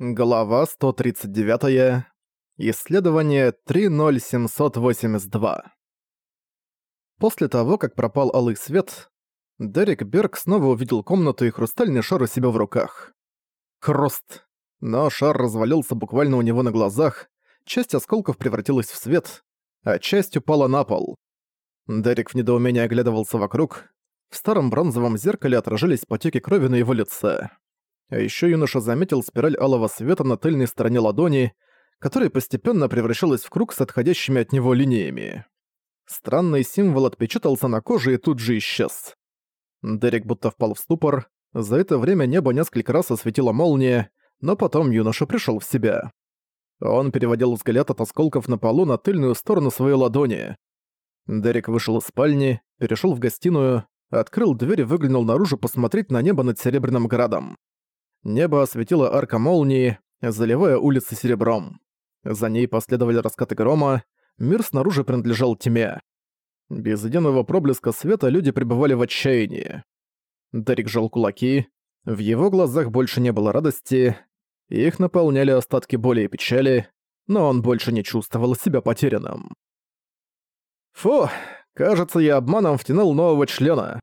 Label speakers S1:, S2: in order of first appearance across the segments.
S1: Глава 139. Исследование 30782. После того, как пропал алый свет, Дерек Берг снова увидел комнату и хрустальный шар у себя в руках. Хруст. Но шар развалился буквально у него на глазах, часть осколков превратилась в свет, а часть упала на пол. Дерек в недоумении оглядывался вокруг. В старом бронзовом зеркале отражались потеки крови на его лице. А ещё юноша заметил спираль алого света на тыльной стороне ладони, которая постепенно превращалась в круг с отходящими от него линиями. Странный символ отпечатался на коже и тут же исчез. Дерек будто впал в ступор. За это время небо несколько раз осветила молния, но потом юноша пришёл в себя. Он переводил взгляд от осколков на полу на тыльную сторону своей ладони. Дерек вышел из спальни, перешёл в гостиную, открыл дверь и выглянул наружу посмотреть на небо над Серебряным городом. Небо осветило арка молнии, заливая улицы серебром. За ней последовали раскаты грома, мир снаружи принадлежал тьме. Без единого проблеска света люди пребывали в отчаянии. Дарик жал кулаки, в его глазах больше не было радости, их наполняли остатки боли и печали, но он больше не чувствовал себя потерянным. Фу, кажется, я обманом втянул нового члена.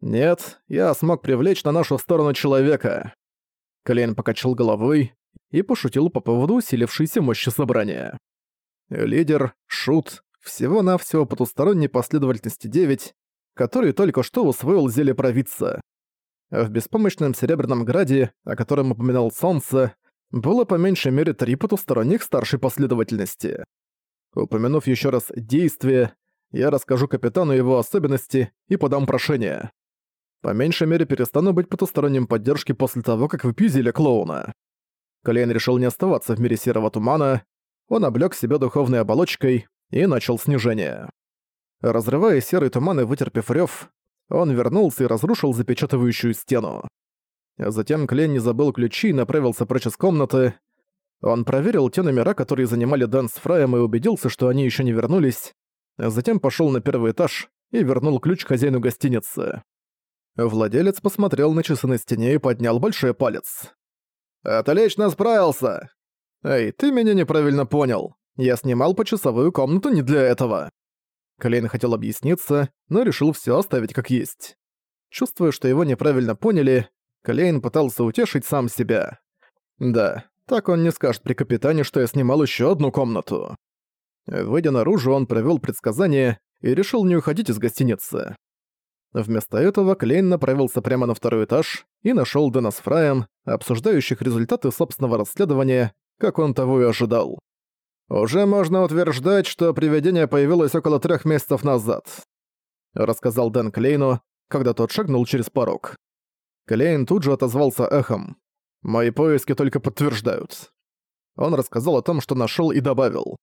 S1: Нет, я смог привлечь на нашу сторону человека. Клейн покачал головой и пошутил по поводу усилившейся мощи собрания. Лидер, шут, всего-навсего потусторонней последовательности 9, который только что усвоил зелье провидца. В беспомощном Серебряном Граде, о котором упоминал Солнце, было по меньшей мере три потусторонних старшей последовательности. Упомянув еще раз «действие», я расскажу капитану его особенности и подам прошение. По меньшей мере перестану быть потусторонним поддержки после того, как вы пизили клоуна. Клейн решил не оставаться в мире серого тумана, он облёк себя духовной оболочкой и начал снижение. Разрывая серый туман и вытерпев рёв, он вернулся и разрушил запечатывающую стену. Затем Клейн не забыл ключи и направился прочь из комнаты. Он проверил те номера, которые занимали Дэн с Фраем и убедился, что они ещё не вернулись. Затем пошёл на первый этаж и вернул ключ хозяину гостиницы. Владелец посмотрел на часы на стене и поднял большой палец. «Отлично справился!» «Эй, ты меня неправильно понял. Я снимал почасовую комнату не для этого». Клейн хотел объясниться, но решил все оставить как есть. Чувствуя, что его неправильно поняли, Клейн пытался утешить сам себя. Да, так он не скажет при капитане, что я снимал еще одну комнату. Выйдя наружу, он провел предсказание и решил не уходить из гостиницы. Вместо этого Клейн направился прямо на второй этаж и нашел Дэна с Фраем, обсуждающих результаты собственного расследования, как он того и ожидал. «Уже можно утверждать, что привидение появилось около трех месяцев назад», рассказал Дэн Клейну, когда тот шагнул через порог. Клейн тут же отозвался эхом. «Мои поиски только подтверждают». Он рассказал о том, что нашел и добавил.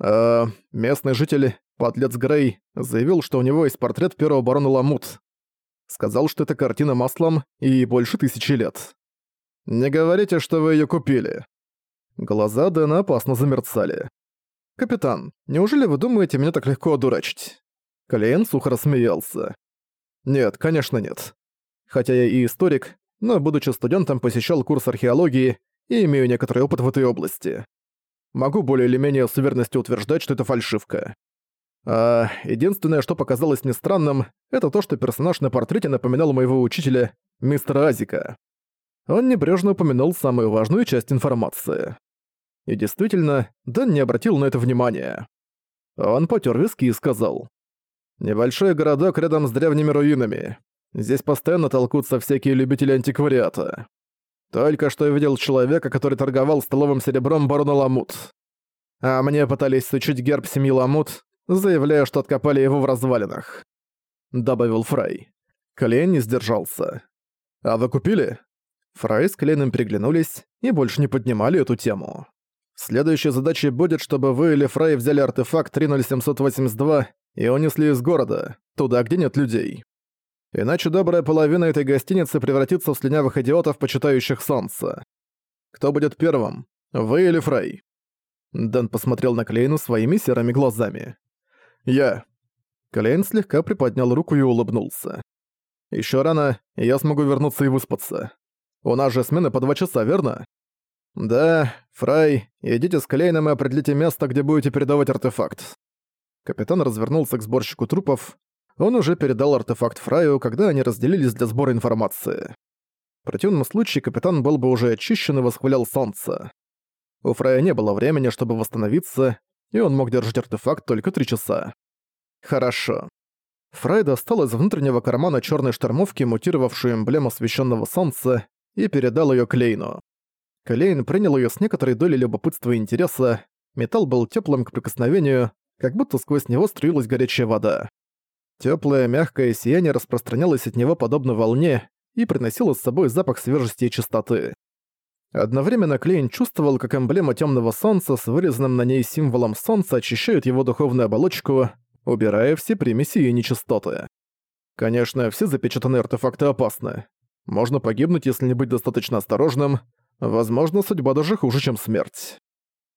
S1: «Э, местный житель Подлец Грей заявил, что у него есть портрет первого барона Ламут. Сказал, что это картина маслом и больше тысячи лет. «Не говорите, что вы её купили». Глаза Дэна опасно замерцали. «Капитан, неужели вы думаете меня так легко одурачить?» Клейн сухо рассмеялся. «Нет, конечно нет. Хотя я и историк, но, будучи студентом, посещал курс археологии и имею некоторый опыт в этой области. Могу более или менее с уверенностью утверждать, что это фальшивка. А единственное, что показалось мне странным, это то, что персонаж на портрете напоминал моего учителя, мистера Азика. Он небрежно упомянул самую важную часть информации. И действительно, Дэн не обратил на это внимания. Он потер виски и сказал. «Небольшой городок рядом с древними руинами. Здесь постоянно толкутся всякие любители антиквариата. Только что я видел человека, который торговал столовым серебром барона Ламут. А мне пытались сучить герб семьи Ламут, заявляя, что откопали его в развалинах», — добавил Фрай. Клейн не сдержался. «А вы купили?» Фрай с Клейном переглянулись и больше не поднимали эту тему. Следующей задачей будет, чтобы вы или Фрай взяли артефакт 30782 и унесли из города, туда, где нет людей. Иначе добрая половина этой гостиницы превратится в слюнявых идиотов, почитающих солнце. Кто будет первым, вы или Фрай?» Дэн посмотрел на Клейну своими серыми глазами. «Я». Клейн слегка приподнял руку и улыбнулся. «Ещё рано, и я смогу вернуться и выспаться. У нас же смена по два часа, верно?» «Да, Фрай, идите с Клейном и определите место, где будете передавать артефакт». Капитан развернулся к сборщику трупов. Он уже передал артефакт Фраю, когда они разделились для сбора информации. В противном случае капитан был бы уже очищен и восхвалял солнце. У Фрая не было времени, чтобы восстановиться, и он мог держать артефакт только три часа. Хорошо. Фрай достал из внутреннего кармана черной штормовки мутировавшую эмблему освещенного солнца и передал ее Клейну. Клейн принял ее с некоторой долей любопытства и интереса. Металл был теплым к прикосновению, как будто сквозь него струилась горячая вода. Теплое, мягкое сияние распространялось от него подобно волне и приносило с собой запах свежести и чистоты. Одновременно Клейн чувствовал, как эмблема темного солнца с вырезанным на ней символом солнца очищает его духовную оболочку, убирая все примеси и нечистоты. Конечно, все запечатанные артефакты опасны. Можно погибнуть, если не быть достаточно осторожным. Возможно, судьба даже хуже, чем смерть.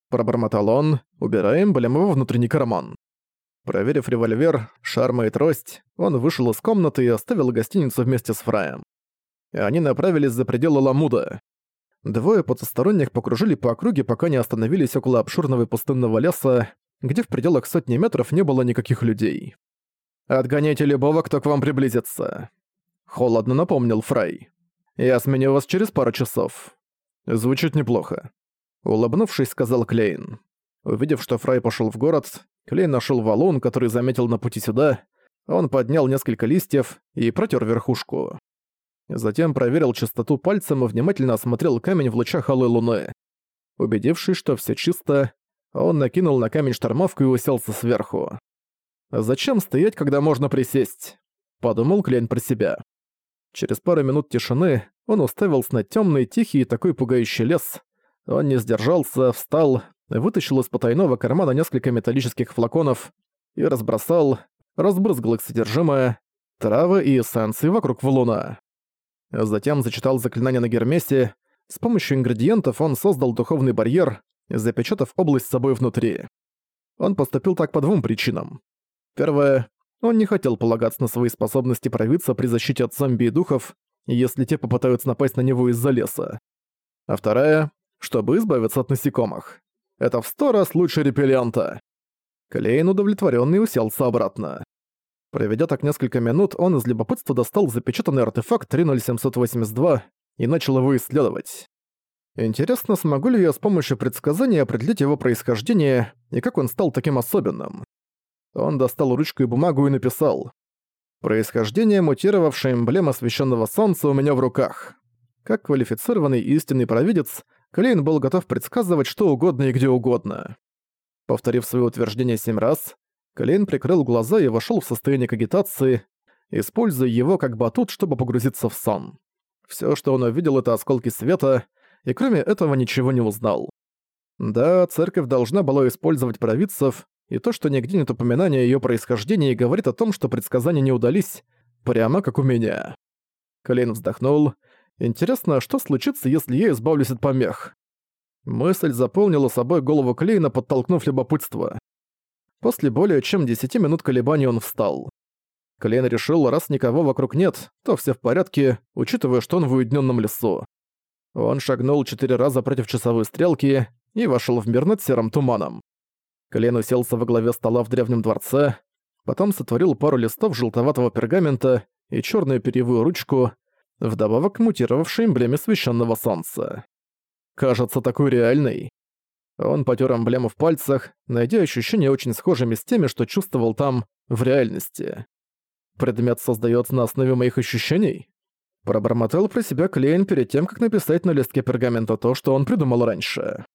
S1: Пробормотал он, убирая эмблему во внутренний карман. Проверив револьвер, шарма и трость, он вышел из комнаты и оставил гостиницу вместе с Фраем. Они направились за пределы Ламуда. Двое потусторонних покружили по округе, пока не остановились около обширного и пустынного леса, где в пределах сотни метров не было никаких людей. «Отгоняйте любого, кто к вам приблизится», — холодно напомнил Фрай. «Я сменю вас через пару часов». «Звучит неплохо», — улыбнувшись, сказал Клейн. Увидев, что Фрай пошел в город, Клейн нашел валун, который заметил на пути сюда. Он поднял несколько листьев и протер верхушку. Затем проверил чистоту пальцем и внимательно осмотрел камень в лучах алой луны. Убедившись, что все чисто, он накинул на камень штормовку и уселся сверху. «Зачем стоять, когда можно присесть?» – подумал Клейн про себя. Через пару минут тишины он уставился на темный, тихий и такой пугающий лес. Он не сдержался, встал, вытащил из потайного кармана несколько металлических флаконов и разбросал, разбрызгал их содержимое, травы и эссенции вокруг валуна. Затем зачитал заклинание на Гермесе. С помощью ингредиентов он создал духовный барьер, запечатав область с собой внутри. Он поступил так по двум причинам. Первое. Он не хотел полагаться на свои способности проявиться при защите от зомби и духов, если те попытаются напасть на него из-за леса. А вторая — чтобы избавиться от насекомых. Это в сто раз лучше репеллента. Клейн удовлетворённый уселся обратно. Проведя так несколько минут, он из любопытства достал запечатанный артефакт 30782 и начал его исследовать. Интересно, смогу ли я с помощью предсказания определить его происхождение и как он стал таким особенным. Он достал ручку и бумагу и написал «Происхождение мутировавшей эмблемы освещенного солнца у меня в руках». Как квалифицированный истинный провидец, Клейн был готов предсказывать что угодно и где угодно. Повторив свое утверждение семь раз, Клейн прикрыл глаза и вошел в состояние кагитации, используя его как батут, чтобы погрузиться в сон. Все, что он увидел, это осколки света, и кроме этого ничего не узнал. Да, церковь должна была использовать провидцев, и то, что нигде нет упоминания её происхождении, говорит о том, что предсказания не удались, прямо как у меня. Клейн вздохнул Интересно, что случится, если я избавлюсь от помех? Мысль заполнила собой голову Клейна, подтолкнув любопытство. После более чем 10 минут колебаний он встал. Клейн решил, раз никого вокруг нет, то все в порядке, учитывая, что он в уединенном лесу. Он шагнул четыре раза против часовой стрелки и вошел в мир над серым туманом. Клейн уселся во главе стола в древнем дворце, потом сотворил пару листов желтоватого пергамента и черную перьевую ручку, вдобавок к мутировавшей эмблеме священного солнца. Кажется такой реальной. Он потер эмблему в пальцах, найдя ощущения очень схожими с теми, что чувствовал там, в реальности. Предмет создается на основе моих ощущений? Пробормотал про себя Клейн перед тем, как написать на листке пергамента то, что он придумал раньше.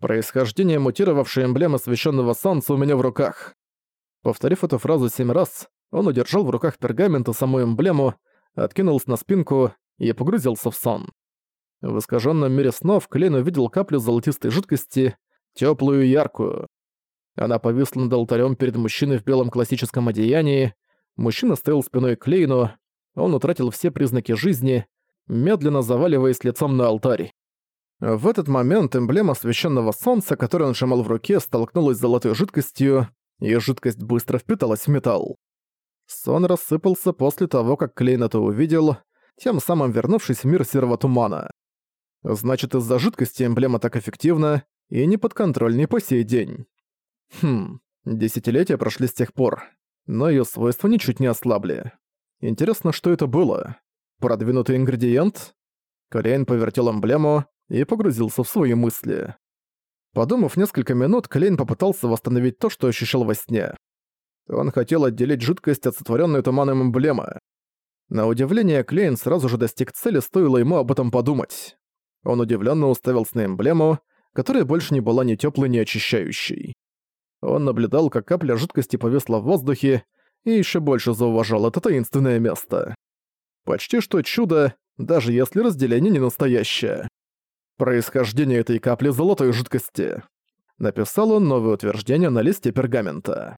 S1: Происхождение мутировавшей эмблемы священного солнца у меня в руках. Повторив эту фразу семь раз, он удержал в руках пергамент и саму эмблему, откинулся на спинку и погрузился в сон. В искаженном мире снов Клейн увидел каплю золотистой жидкости, теплую и яркую. Она повисла над алтарем перед мужчиной в белом классическом одеянии. Мужчина стоял спиной к Клейну, он утратил все признаки жизни, медленно заваливаясь лицом на алтарь. В этот момент эмблема священного солнца, которую он сжимал в руке, столкнулась с золотой жидкостью, и жидкость быстро впиталась в металл. Сон рассыпался после того, как Клейн это увидел, тем самым вернувшись в мир серого тумана. Значит, из-за жидкости эмблема так эффективна и неподконтрольной по сей день. Хм, десятилетия прошли с тех пор, но ее свойства ничуть не ослабли. Интересно, что это было? Продвинутый ингредиент? Клейн повертел эмблему и погрузился в свои мысли. Подумав несколько минут, Клейн попытался восстановить то, что ощущал во сне. Он хотел отделить жидкость от сотворенной туманом эмблемы. На удивление, Клейн сразу же достиг цели, стоило ему об этом подумать. Он удивленно уставился на эмблему, которая больше не была ни теплой, ни очищающей. Он наблюдал, как капля жидкости повисла в воздухе, и еще больше зауважал это таинственное место. Почти что чудо, даже если разделение не настоящее. Происхождение этой капли золотой жидкости. Написал он новое утверждение на листе пергамента.